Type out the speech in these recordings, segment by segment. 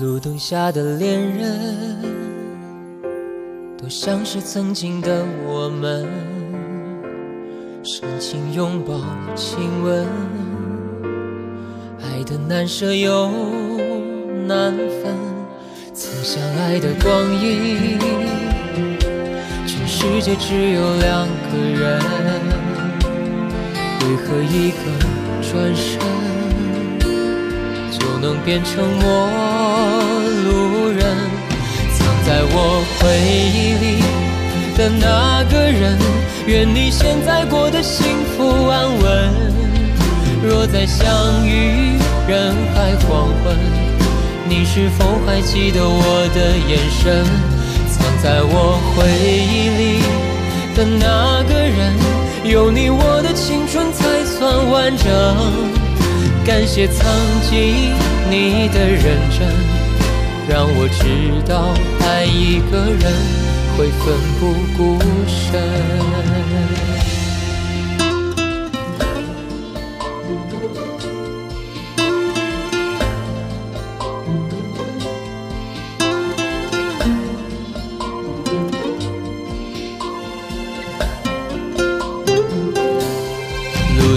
路灯下的恋人，多像是曾经的我们，深情拥抱，亲吻。难舍又难分。曾相爱的光阴，全世界只有两个人，为何一个转身就能变成陌路人？藏在我回忆里的那个人，愿你现在过得幸福安稳。若再相遇人海黄昏，你是否还记得我的眼神？藏在我回忆里的那个人，有你我的青春才算完整。感谢曾经你的认真，让我知道爱一个人会奋不顾身。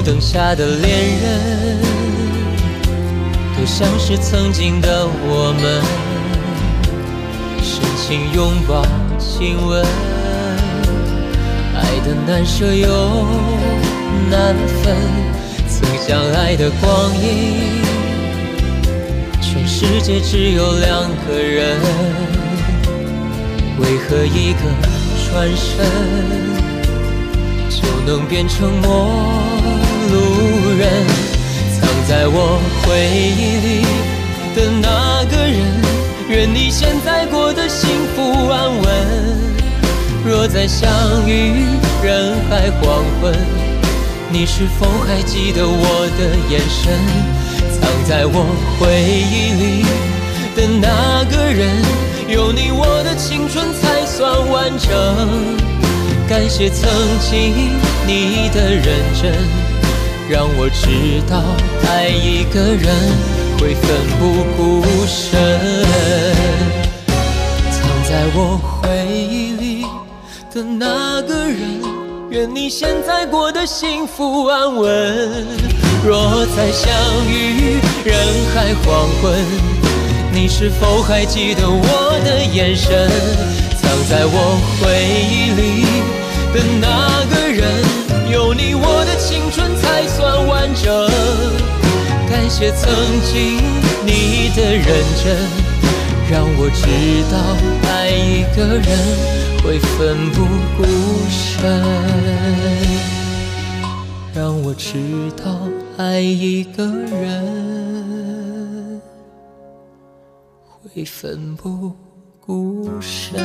灯下的恋人，都像是曾经的我们，深情拥抱、亲吻，爱的难舍又难分。曾相爱的光阴，全世界只有两个人，为何一个转身？就能变成陌路人，藏在我回忆里的那个人，愿你现在过得幸福安稳。若再相遇人海黄昏，你是否还记得我的眼神？藏在我回忆里的那个人，有你我的青春才算完整。感谢曾经你的认真，让我知道爱一个人会奋不顾身。藏在我回忆里的那个人，愿你现在过得幸福安稳。若再相遇人海黄昏，你是否还记得我的眼神？感谢曾经你的认真，让我知道爱一个人会奋不顾身，让我知道爱一个人会奋不。顾身。